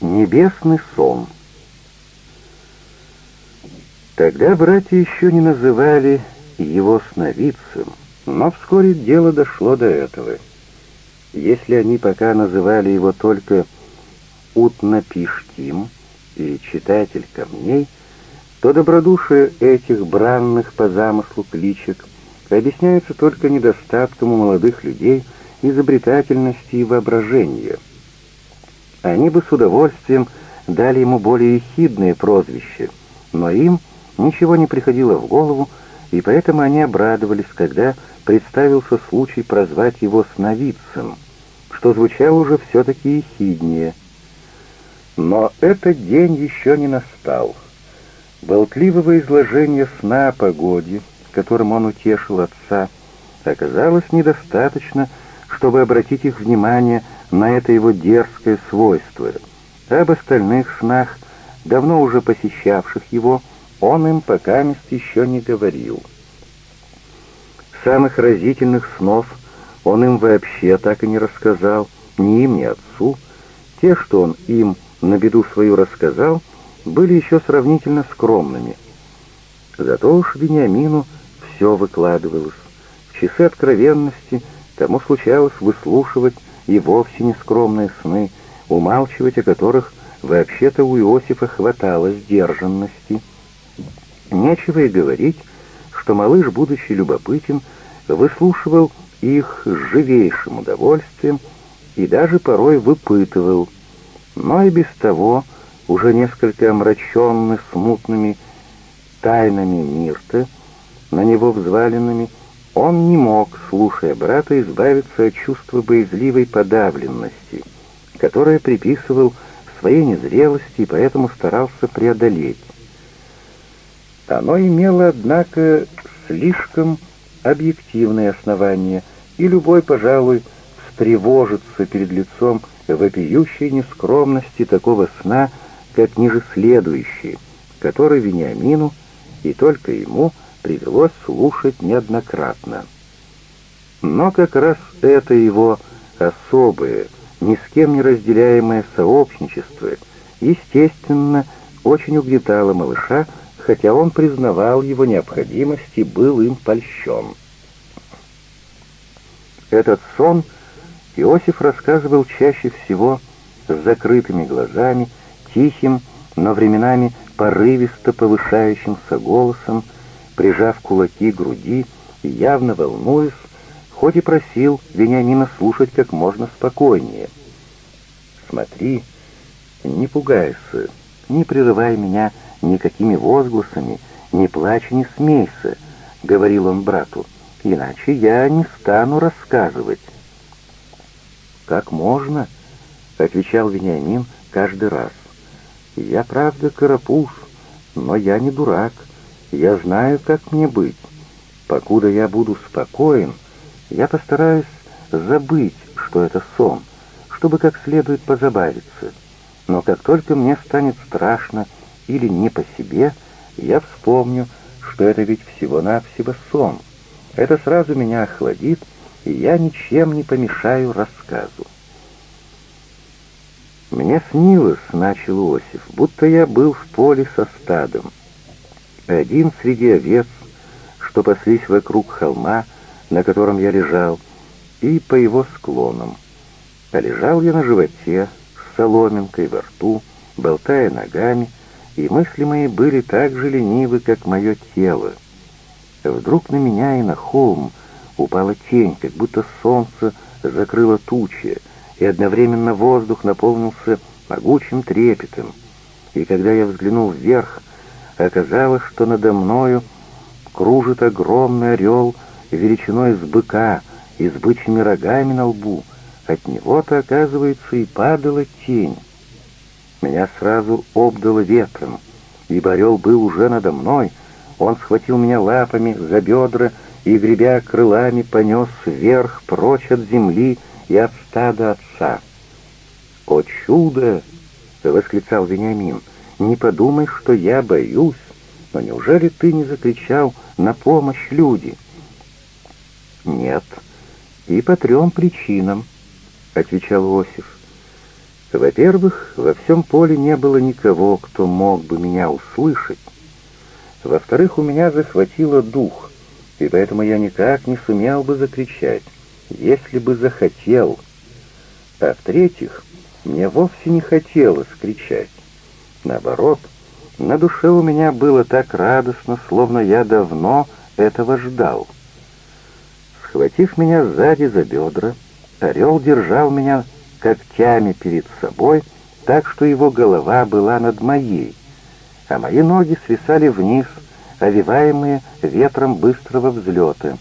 Небесный сон. Тогда братья еще не называли его сновидцем, но вскоре дело дошло до этого. Если они пока называли его только Утнапиштим и читатель камней, то добродушие этих бранных по замыслу кличек объясняется только недостатком у молодых людей изобретательности и воображения. Они бы с удовольствием дали ему более ехидное прозвище, но им ничего не приходило в голову, и поэтому они обрадовались, когда представился случай прозвать его сновидцем, что звучало уже все-таки ехиднее. Но этот день еще не настал. Болтливого изложения сна о погоде, которым он утешил отца, оказалось недостаточно, чтобы обратить их внимание на это его дерзкое свойство. Об остальных снах, давно уже посещавших его, он им пока еще не говорил. Самых разительных снов он им вообще так и не рассказал, ни им, ни отцу. Те, что он им на беду свою рассказал, были еще сравнительно скромными. Зато уж Вениамину все выкладывалось. В часы откровенности тому случалось выслушивать и вовсе не скромные сны, умалчивать о которых вообще-то у Иосифа хватало сдержанности. Нечего и говорить, что малыш, будучи любопытен, выслушивал их с живейшим удовольствием и даже порой выпытывал, но и без того, уже несколько омраченный смутными тайнами Мирта, на него взваленными, он не мог, слушая брата, избавиться от чувства боязливой подавленности, которое приписывал своей незрелости и поэтому старался преодолеть. Оно имело, однако, слишком объективные основания, и любой, пожалуй, встревожится перед лицом вопиющей нескромности такого сна, как ниже следующий, который Вениамину и только ему привелось слушать неоднократно. Но как раз это его особое, ни с кем не разделяемое сообщничество, естественно, очень угнетало малыша, хотя он признавал его необходимость и был им польщен. Этот сон Иосиф рассказывал чаще всего с закрытыми глазами, тихим, но временами порывисто повышающимся голосом, прижав кулаки к груди и явно волнуясь, хоть и просил Вениамина слушать как можно спокойнее. «Смотри, не пугайся, не прерывай меня никакими возгласами, не плачь, не смейся», — говорил он брату, — «иначе я не стану рассказывать». «Как можно?» — отвечал Вениамин каждый раз. «Я, правда, карапуз, но я не дурак. Я знаю, как мне быть. Покуда я буду спокоен, я постараюсь забыть, что это сон, чтобы как следует позабавиться. Но как только мне станет страшно или не по себе, я вспомню, что это ведь всего-навсего сон. Это сразу меня охладит, и я ничем не помешаю рассказу. «Мне снилось, — начал Иосиф, — будто я был в поле со стадом. Один среди овец, что паслись вокруг холма, на котором я лежал, и по его склонам. А лежал я на животе, с соломинкой во рту, болтая ногами, и мысли мои были так же ленивы, как мое тело. Вдруг на меня и на холм упала тень, как будто солнце закрыло тучи, и одновременно воздух наполнился могучим трепетом. И когда я взглянул вверх, оказалось, что надо мною кружит огромный орел величиной с быка и с бычьими рогами на лбу. От него-то, оказывается, и падала тень. Меня сразу обдало ветром, ибо орел был уже надо мной. Он схватил меня лапами за бедра и, гребя крылами, понес вверх, прочь от земли и от стада отца. «О чудо!» — восклицал Вениамин. «Не подумай, что я боюсь, но неужели ты не закричал на помощь люди?» «Нет, и по трем причинам», — отвечал Осиф. Во-первых, во всем поле не было никого, кто мог бы меня услышать. Во-вторых, у меня захватило дух, и поэтому я никак не сумел бы закричать, если бы захотел. А в-третьих, мне вовсе не хотелось кричать. Наоборот, на душе у меня было так радостно, словно я давно этого ждал. Схватив меня сзади за бедра, орел держал меня когтями перед собой, так что его голова была над моей, а мои ноги свисали вниз, овиваемые ветром быстрого взлета.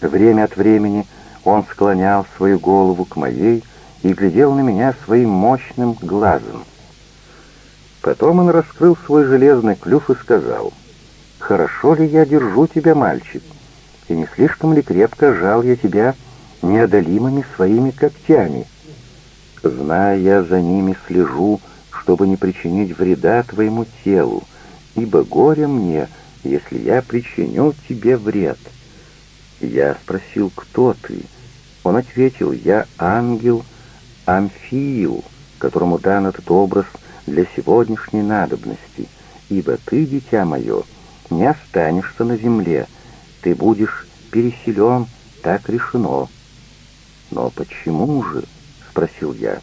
Время от времени он склонял свою голову к моей и глядел на меня своим мощным глазом. Потом он раскрыл свой железный клюв и сказал, «Хорошо ли я держу тебя, мальчик, и не слишком ли крепко жал я тебя неодолимыми своими когтями? Зная я за ними слежу, чтобы не причинить вреда твоему телу, ибо горе мне, если я причиню тебе вред». Я спросил, кто ты? Он ответил, я ангел Амфиил, которому дан этот образ для сегодняшней надобности, ибо ты, дитя мое, не останешься на земле, ты будешь переселен, так решено. Но почему же? — спросил я.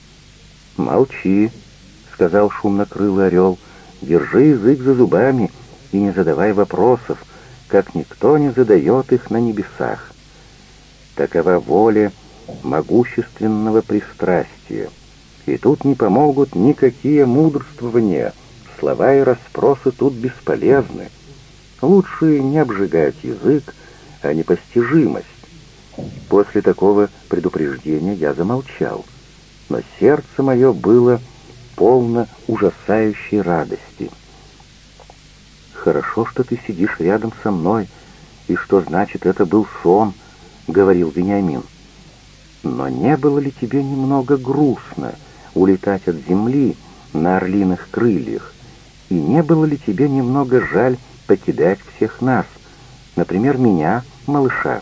Молчи, — сказал шумнокрылый орел, — держи язык за зубами и не задавай вопросов, как никто не задает их на небесах. Такова воля могущественного пристрастия. И тут не помогут никакие мудрствования, слова и расспросы тут бесполезны. Лучше не обжигать язык, а непостижимость. После такого предупреждения я замолчал, но сердце мое было полно ужасающей радости. «Хорошо, что ты сидишь рядом со мной, и что значит это был сон», — говорил Вениамин. «Но не было ли тебе немного грустно?» Улетать от земли на орлиных крыльях? И не было ли тебе немного жаль покидать всех нас, например, меня, малыша?»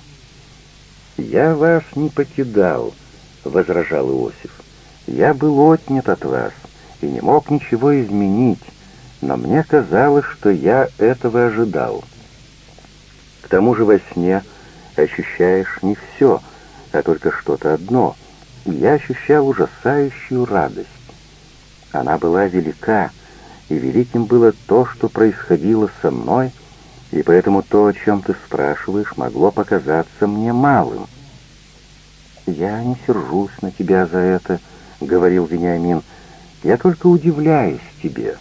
«Я вас не покидал», — возражал Иосиф. «Я был отнят от вас и не мог ничего изменить, но мне казалось, что я этого ожидал. К тому же во сне ощущаешь не все, а только что-то одно — я ощущал ужасающую радость. Она была велика, и великим было то, что происходило со мной, и поэтому то, о чем ты спрашиваешь, могло показаться мне малым. «Я не сержусь на тебя за это», — говорил Вениамин, — «я только удивляюсь тебе».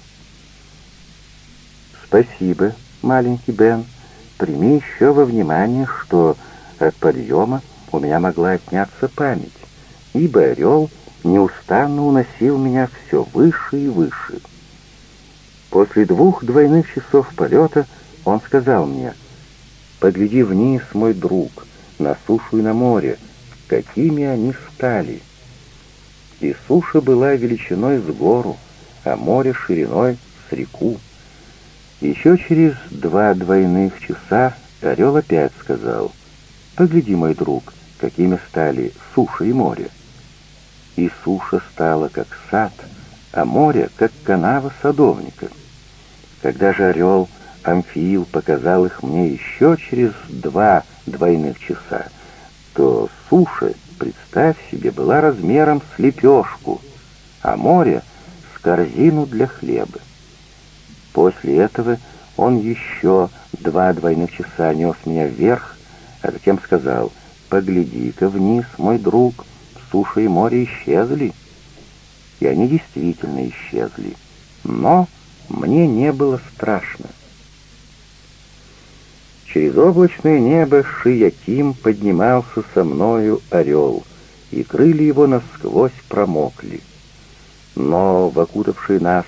«Спасибо, маленький Бен. Прими еще во внимание, что от подъема у меня могла отняться память ибо орел неустанно уносил меня все выше и выше. После двух двойных часов полета он сказал мне, «Погляди вниз, мой друг, на сушу и на море, какими они стали». И суша была величиной с гору, а море шириной с реку. Еще через два двойных часа орел опять сказал, «Погляди, мой друг, какими стали суша и море» и суша стала как сад, а море как канава садовника. Когда же орел Амфиил показал их мне еще через два двойных часа, то суша, представь себе, была размером с лепешку, а море — с корзину для хлеба. После этого он еще два двойных часа нес меня вверх, а затем сказал, «Погляди-ка вниз, мой друг, суша и море исчезли. И они действительно исчезли. Но мне не было страшно. Через облачное небо Шияким поднимался со мною орел, и крылья его насквозь промокли. Но в окутавшей нас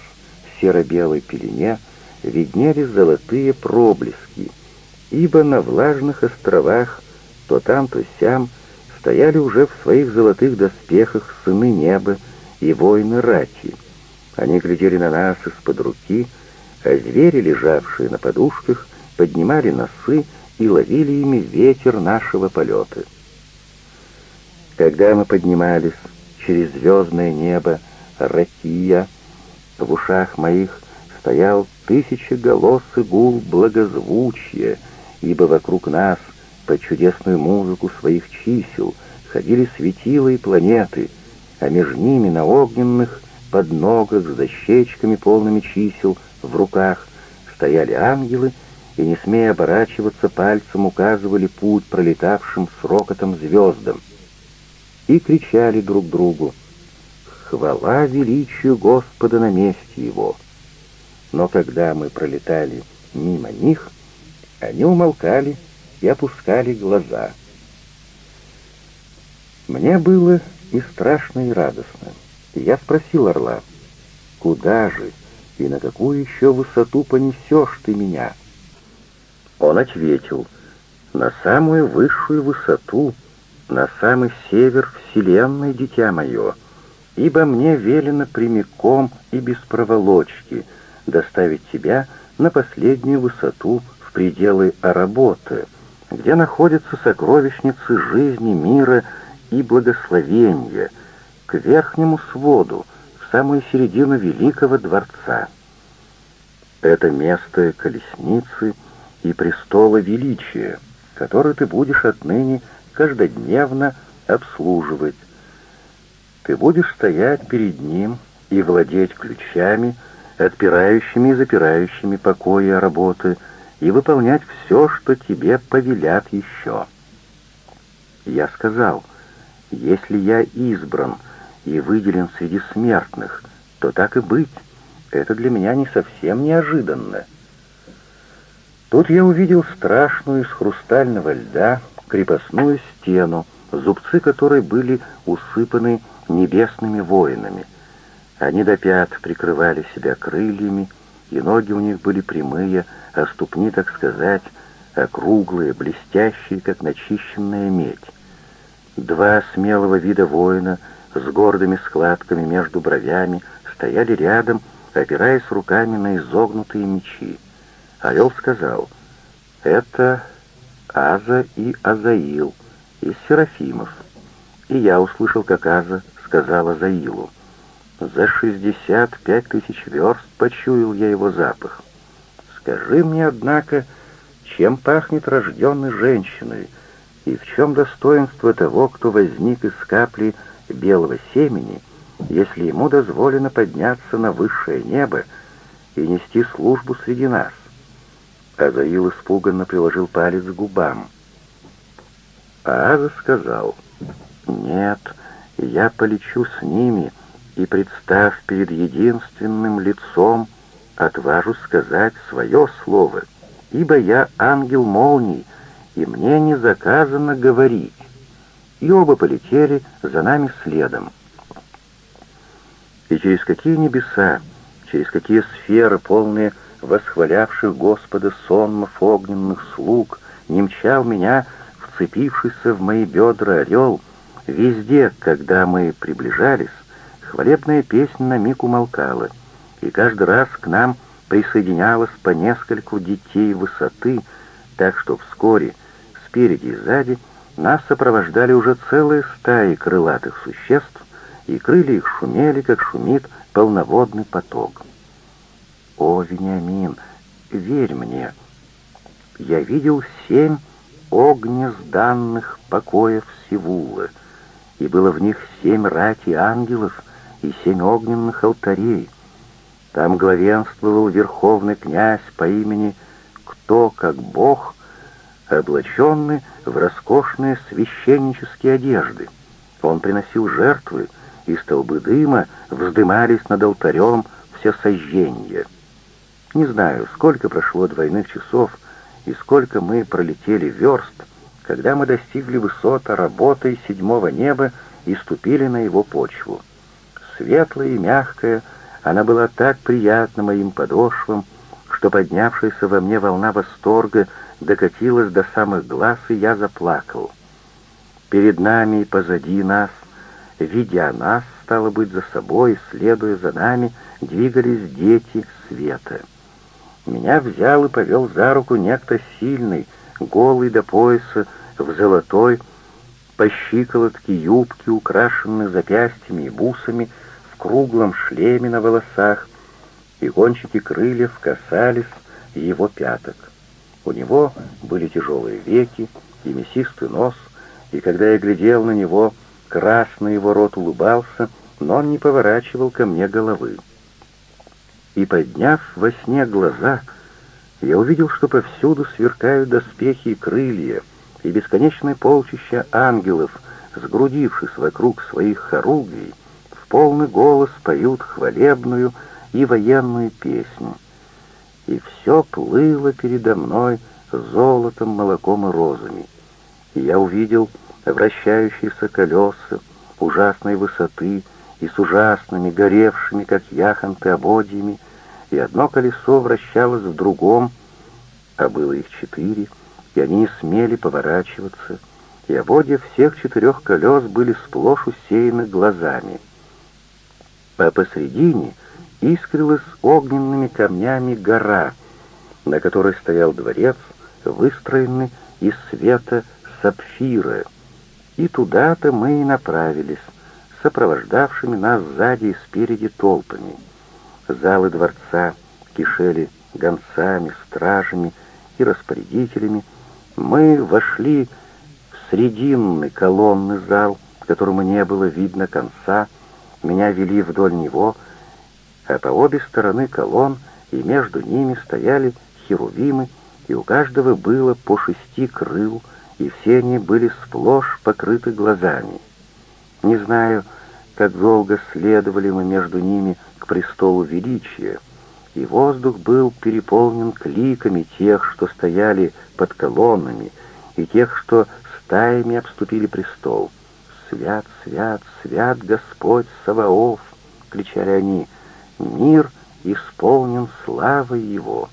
серо-белой пелене виднелись золотые проблески, ибо на влажных островах то там, то сям стояли уже в своих золотых доспехах сыны неба и воины рати. Они глядели на нас из-под руки, а звери, лежавшие на подушках, поднимали носы и ловили ими ветер нашего полета. Когда мы поднимались через звездное небо ракия. В ушах моих стоял тысячеголосый гул благозвучия, ибо вокруг нас под чудесную музыку своих чисел ходили светила и планеты, а между ними на огненных подногах с дощечками, полными чисел, в руках стояли ангелы и, не смея оборачиваться, пальцем указывали путь пролетавшим с рокотом звездам и кричали друг другу «Хвала величию Господа на месте Его!» Но когда мы пролетали мимо них, они умолкали и опускали глаза. Мне было и страшно, и радостно. Я спросил орла, «Куда же и на какую еще высоту понесешь ты меня?» Он ответил, «На самую высшую высоту, на самый север Вселенной, дитя мое, ибо мне велено прямиком и без проволочки доставить тебя на последнюю высоту в пределы Аработы, где находятся сокровищницы жизни, мира и благословения, к верхнему своду, в самую середину великого дворца. Это место колесницы и престола величия, который ты будешь отныне каждодневно обслуживать. Ты будешь стоять перед ним и владеть ключами, отпирающими и запирающими покои работы, и выполнять все, что тебе повелят еще. Я сказал, если я избран и выделен среди смертных, то так и быть, это для меня не совсем неожиданно. Тут я увидел страшную из хрустального льда крепостную стену, зубцы которой были усыпаны небесными воинами. Они до пят прикрывали себя крыльями, и ноги у них были прямые, а ступни, так сказать, округлые, блестящие, как начищенная медь. Два смелого вида воина с гордыми складками между бровями стояли рядом, опираясь руками на изогнутые мечи. Орел сказал, «Это Аза и Азаил из Серафимов». И я услышал, как Аза сказала Заилу, «За шестьдесят пять тысяч верст почуял я его запах. Скажи мне, однако, чем пахнет рожденной женщиной, и в чем достоинство того, кто возник из капли белого семени, если ему дозволено подняться на высшее небо и нести службу среди нас?» Азаил испуганно приложил палец к губам. А Аза сказал, «Нет, я полечу с ними, и, представ перед единственным лицом, отважу сказать свое слово, ибо я ангел молний, и мне не заказано говорить». И оба полетели за нами следом. И через какие небеса, через какие сферы, полные восхвалявших Господа сонмов огненных слуг, не мчал меня, вцепившийся в мои бедра орел, везде, когда мы приближались, хвалебная песня на миг умолкала, и каждый раз к нам присоединялось по нескольку детей высоты, так что вскоре, спереди и сзади, нас сопровождали уже целые стаи крылатых существ, и крылья их шумели, как шумит полноводный поток. «О, Вениамин, верь мне, я видел семь огнезданных покоев Сивулы, и было в них семь рати ангелов и семь огненных алтарей. Там главенствовал верховный князь по имени Кто как Бог, облаченный в роскошные священнические одежды. Он приносил жертвы, и столбы дыма вздымались над алтарем все сожжения. Не знаю, сколько прошло двойных часов и сколько мы пролетели верст, когда мы достигли высота работы седьмого неба и ступили на его почву. Светлая и мягкая, она была так приятна моим подошвам, что поднявшаяся во мне волна восторга докатилась до самых глаз, и я заплакал. Перед нами и позади нас, видя нас, стало быть, за собой, следуя за нами, двигались дети света. Меня взял и повел за руку некто сильный, голый до пояса, в золотой, по щиколотке юбки, украшенные запястьями и бусами, круглом шлеме на волосах, и кончики крыльев касались его пяток. У него были тяжелые веки и мясистый нос, и когда я глядел на него, красный его рот улыбался, но он не поворачивал ко мне головы. И, подняв во сне глаза, я увидел, что повсюду сверкают доспехи и крылья, и бесконечное полчища ангелов, сгрудившись вокруг своих хоругвий, полный голос поют хвалебную и военную песню. И все плыло передо мной золотом, молоком и розами. И я увидел вращающиеся колеса ужасной высоты и с ужасными, горевшими, как яхонты, ободьями, и одно колесо вращалось в другом, а было их четыре, и они не смели поворачиваться, и ободья всех четырех колес были сплошь усеяны глазами. А посредине искрилась огненными камнями гора, на которой стоял дворец, выстроенный из света сапфира, и туда-то мы и направились, сопровождавшими нас сзади и спереди толпами. Залы дворца кишели гонцами, стражами и распорядителями. Мы вошли в срединный колонный зал, которому не было видно конца. Меня вели вдоль него, а по обе стороны колонн и между ними стояли херувимы, и у каждого было по шести крыл, и все они были сплошь покрыты глазами. Не знаю, как долго следовали мы между ними к престолу величия, и воздух был переполнен кликами тех, что стояли под колоннами, и тех, что стаями обступили престол. «Свят, свят, свят Господь Саваоф!» — кричали они. «Мир исполнен славой Его!»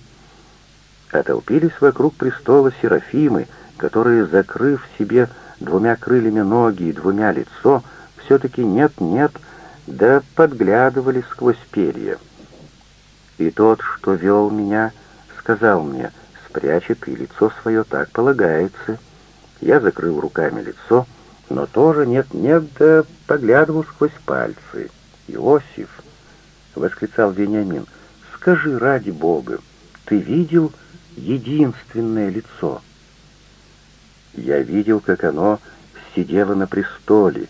Отолпились вокруг престола серафимы, которые, закрыв себе двумя крыльями ноги и двумя лицо, все-таки нет-нет, да подглядывали сквозь перья. И тот, что вел меня, сказал мне, спрячет ты лицо свое, так полагается. Я закрыл руками лицо, но тоже нет-нет, да поглядывал сквозь пальцы. «Иосиф!» — восклицал Вениамин. «Скажи ради Бога, ты видел единственное лицо?» Я видел, как оно сидело на престоле,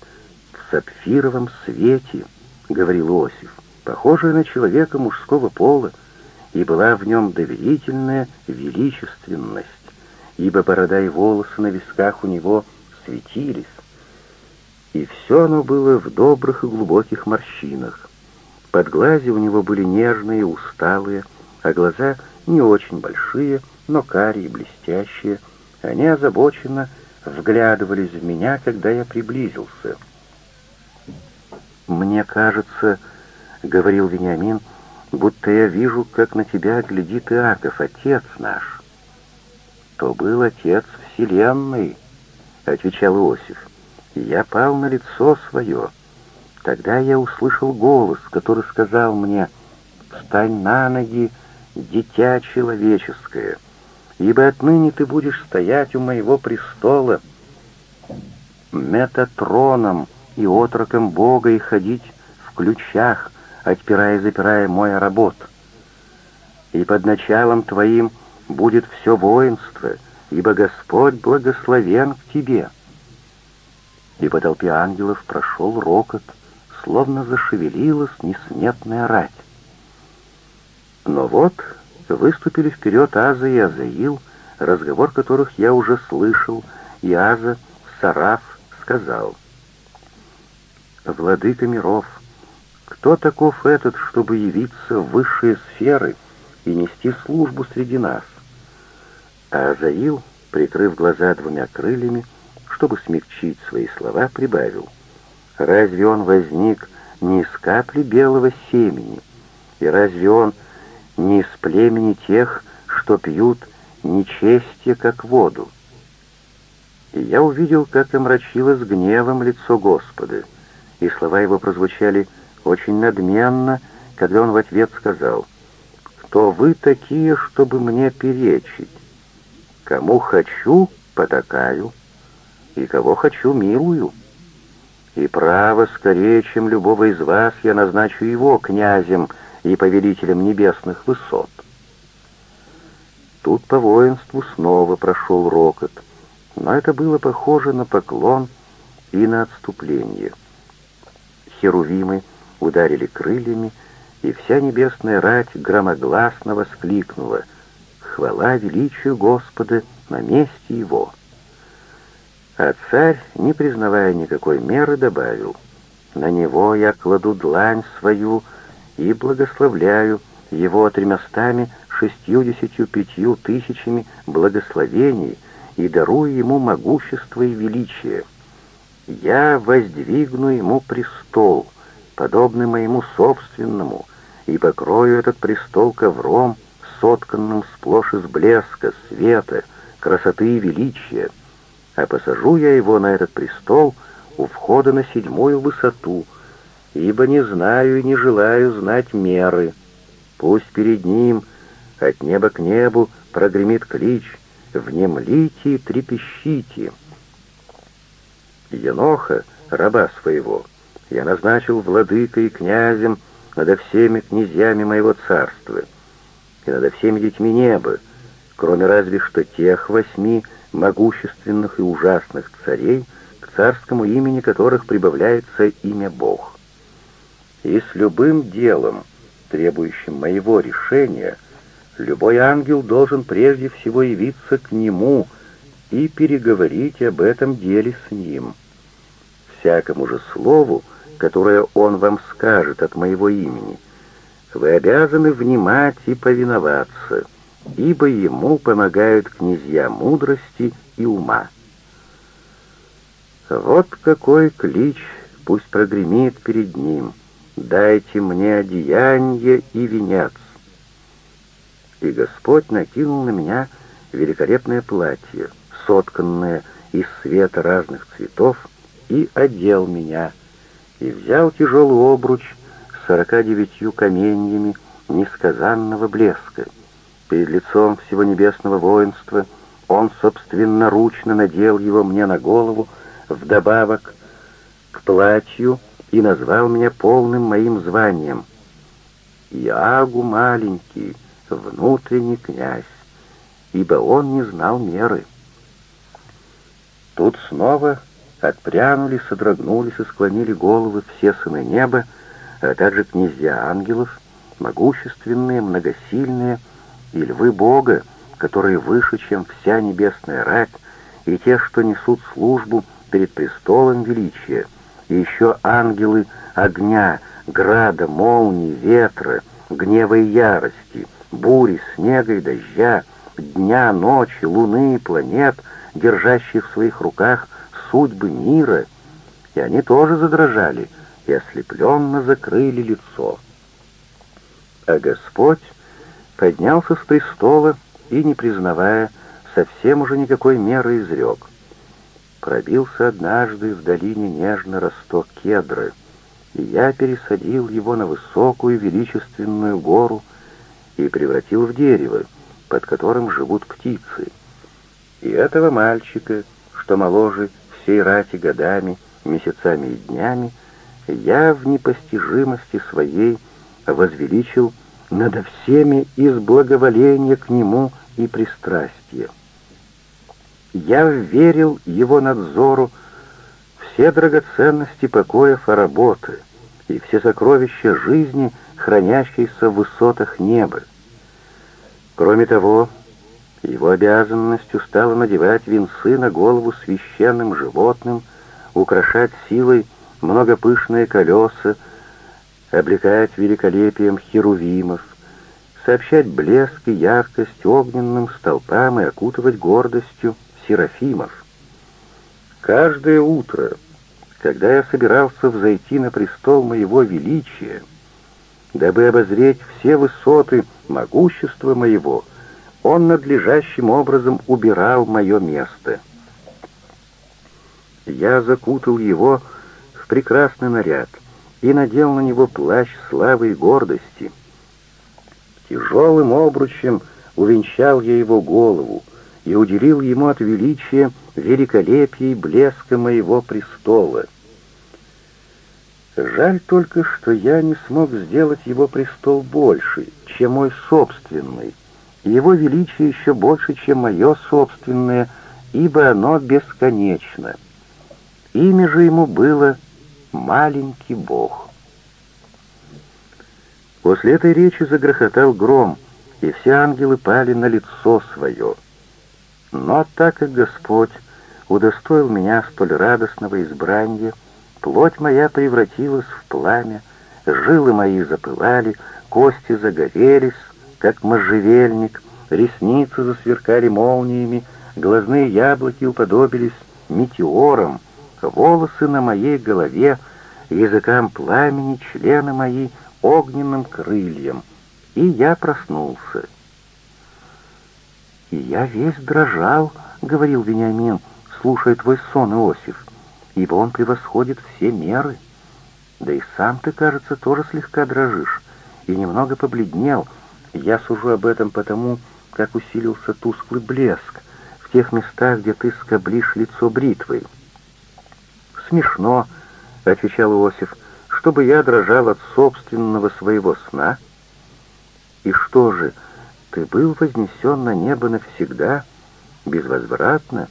в сапфировом свете, — говорил Иосиф, похожее на человека мужского пола, и была в нем доверительная величественность, ибо борода и волосы на висках у него светились, и все оно было в добрых и глубоких морщинах. Под глази у него были нежные, усталые, а глаза не очень большие, но карие, блестящие, они озабоченно вглядывались в меня, когда я приблизился. «Мне кажется, — говорил Вениамин, — будто я вижу, как на тебя глядит Иаков, отец наш». «То был отец Вселенной», — отвечал Иосиф, — «и я пал на лицо свое. Тогда я услышал голос, который сказал мне, «Встань на ноги, дитя человеческое» ибо отныне ты будешь стоять у моего престола, метатроном и отроком Бога и ходить в ключах, отпирая и запирая мой работ. И под началом твоим будет все воинство, ибо Господь благословен к тебе». И по толпе ангелов прошел рокот, словно зашевелилась несметная рать. Но вот выступили вперед Аза и Азаил, разговор которых я уже слышал, и Аза, Сараф, сказал, «Владыка миров, кто таков этот, чтобы явиться в высшие сферы и нести службу среди нас?» А Азаил, прикрыв глаза двумя крыльями, чтобы смягчить свои слова, прибавил, «Разве он возник не из капли белого семени? И разве он не из племени тех, что пьют нечестие, как воду. И я увидел, как омрачилось гневом лицо Господа, и слова его прозвучали очень надменно, когда он в ответ сказал, «Кто вы такие, чтобы мне перечить? Кому хочу, потакаю. И кого хочу милую. И право, скорее, чем любого из вас, я назначу его князем и повелителем небесных высот. Тут по воинству снова прошел рокот, но это было похоже на поклон и на отступление. Херувимы ударили крыльями, и вся небесная рать громогласно воскликнула «Хвала величию Господа на месте его!» А царь, не признавая никакой меры, добавил, «На него я кладу длань свою и благословляю его тремястами шестьюдесятью пятью тысячами благословений и дарую ему могущество и величие. Я воздвигну ему престол, подобный моему собственному, и покрою этот престол ковром, сотканным сплошь из блеска, света, красоты и величия, а посажу я его на этот престол у входа на седьмую высоту, ибо не знаю и не желаю знать меры. Пусть перед ним от неба к небу прогремит клич «Внемлите и трепещите!» Еноха, раба своего, я назначил владыкой и князем над всеми князьями моего царства и над всеми детьми неба, кроме разве что тех восьми могущественных и ужасных царей, к царскому имени которых прибавляется имя Бог. И с любым делом, требующим моего решения, любой ангел должен прежде всего явиться к нему и переговорить об этом деле с ним. Всякому же слову, которое он вам скажет от моего имени, вы обязаны внимать и повиноваться, ибо ему помогают князья мудрости и ума. Вот какой клич пусть прогремит перед ним, дайте мне одеяние и венец. И Господь накинул на меня великолепное платье, сотканное из света разных цветов, и одел меня — и взял тяжелый обруч с сорока девятью каменьями несказанного блеска. Перед лицом всего небесного воинства он собственноручно надел его мне на голову вдобавок к платью и назвал меня полным моим званием. Иагу маленький, внутренний князь, ибо он не знал меры. Тут снова Отпрянули, содрогнулись и склонили головы все сыны неба, а также князья ангелов, могущественные, многосильные, и львы Бога, которые выше, чем вся небесная рать, и те, что несут службу перед престолом величия, и еще ангелы огня, града, молнии, ветра, гнева и ярости, бури, снега и дождя, дня, ночи, луны и планет, держащих в своих руках судьбы мира, и они тоже задрожали и ослепленно закрыли лицо. А Господь поднялся с престола и, не признавая совсем уже никакой меры, изрек. Пробился однажды в долине нежно росток кедры, и я пересадил его на высокую величественную гору и превратил в дерево, под которым живут птицы. И этого мальчика, что моложе всей рати годами, месяцами и днями, я в непостижимости своей возвеличил над всеми из благоволения к нему и пристрастия. Я верил его надзору все драгоценности покоев и работы и все сокровища жизни, хранящиеся в высотах неба. Кроме того, его обязанностью стало надевать венцы на голову священным животным, украшать силой многопышные колеса, облекать великолепием херувимов, сообщать блеск и яркость огненным столпам и окутывать гордостью серафимов. Каждое утро, когда я собирался взойти на престол моего величия, дабы обозреть все высоты могущества моего — он надлежащим образом убирал мое место. Я закутал его в прекрасный наряд и надел на него плащ славы и гордости. Тяжелым обручем увенчал я его голову и уделил ему от величия великолепия и блеска моего престола. Жаль только, что я не смог сделать его престол больше, чем мой собственный, и его величие еще больше, чем мое собственное, ибо оно бесконечно. Имя же ему было «Маленький Бог». После этой речи загрохотал гром, и все ангелы пали на лицо свое. Но так как Господь удостоил меня столь радостного избрания, плоть моя превратилась в пламя, жилы мои запылали, кости загорелись, как можжевельник, ресницы засверкали молниями, глазные яблоки уподобились метеорам, волосы на моей голове, языкам пламени, члены мои огненным крыльям, и я проснулся. «И я весь дрожал», — говорил Вениамин, слушая твой сон, Иосиф, ибо он превосходит все меры. Да и сам ты, кажется, тоже слегка дрожишь и немного побледнел. Я сужу об этом потому, как усилился тусклый блеск в тех местах, где ты скоблишь лицо бритвой. «Смешно», — отвечал Иосиф, — «чтобы я дрожал от собственного своего сна». «И что же, ты был вознесен на небо навсегда, безвозвратно,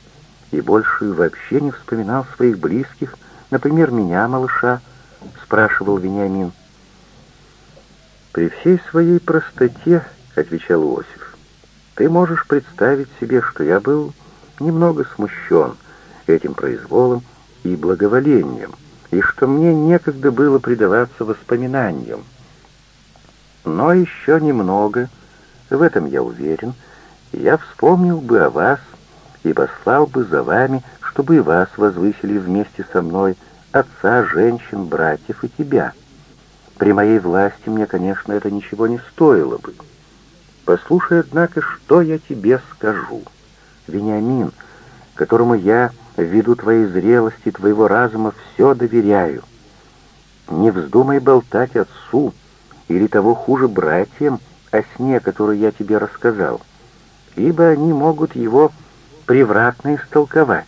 и больше вообще не вспоминал своих близких, например, меня, малыша?» — спрашивал Вениамин. «При всей своей простоте», — отвечал Иосиф, — «ты можешь представить себе, что я был немного смущен этим произволом, и благоволением, и что мне некогда было предаваться воспоминаниям. Но еще немного, в этом я уверен, я вспомнил бы о вас и послал бы за вами, чтобы и вас возвысили вместе со мной, отца, женщин, братьев и тебя. При моей власти мне, конечно, это ничего не стоило бы. Послушай, однако, что я тебе скажу. Вениамин, которому я ввиду твоей зрелости, твоего разума, все доверяю. Не вздумай болтать отцу или того хуже братьям о сне, который я тебе рассказал, ибо они могут его превратно истолковать.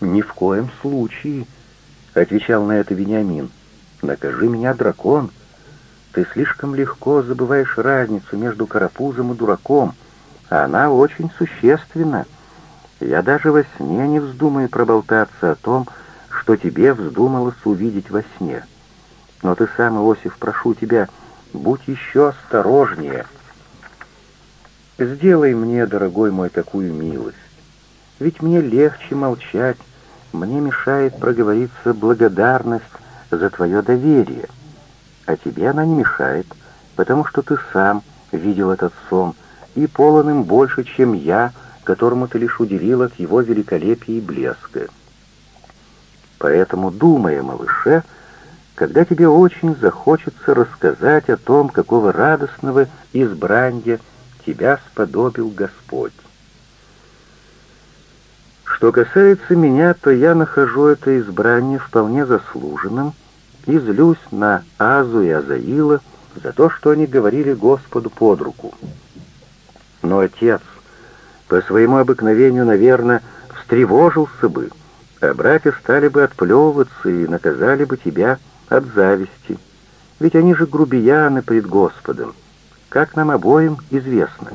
«Ни в коем случае», — отвечал на это Вениамин, — «накажи меня, дракон. Ты слишком легко забываешь разницу между карапузом и дураком, а она очень существенна». Я даже во сне не вздумаю проболтаться о том, что тебе вздумалось увидеть во сне. Но ты сам, Иосиф, прошу тебя, будь еще осторожнее. Сделай мне, дорогой мой, такую милость. Ведь мне легче молчать, мне мешает проговориться благодарность за твое доверие. А тебе она не мешает, потому что ты сам видел этот сон и полон им больше, чем я, которому ты лишь уделил от его великолепия и блеска. Поэтому, думая малыше, когда тебе очень захочется рассказать о том, какого радостного избрания тебя сподобил Господь. Что касается меня, то я нахожу это избрание вполне заслуженным и злюсь на Азу и Азаила за то, что они говорили Господу под руку. Но Отец, по своему обыкновению, наверное, встревожился бы, а братья стали бы отплевываться и наказали бы тебя от зависти. Ведь они же грубияны пред Господом, как нам обоим известно».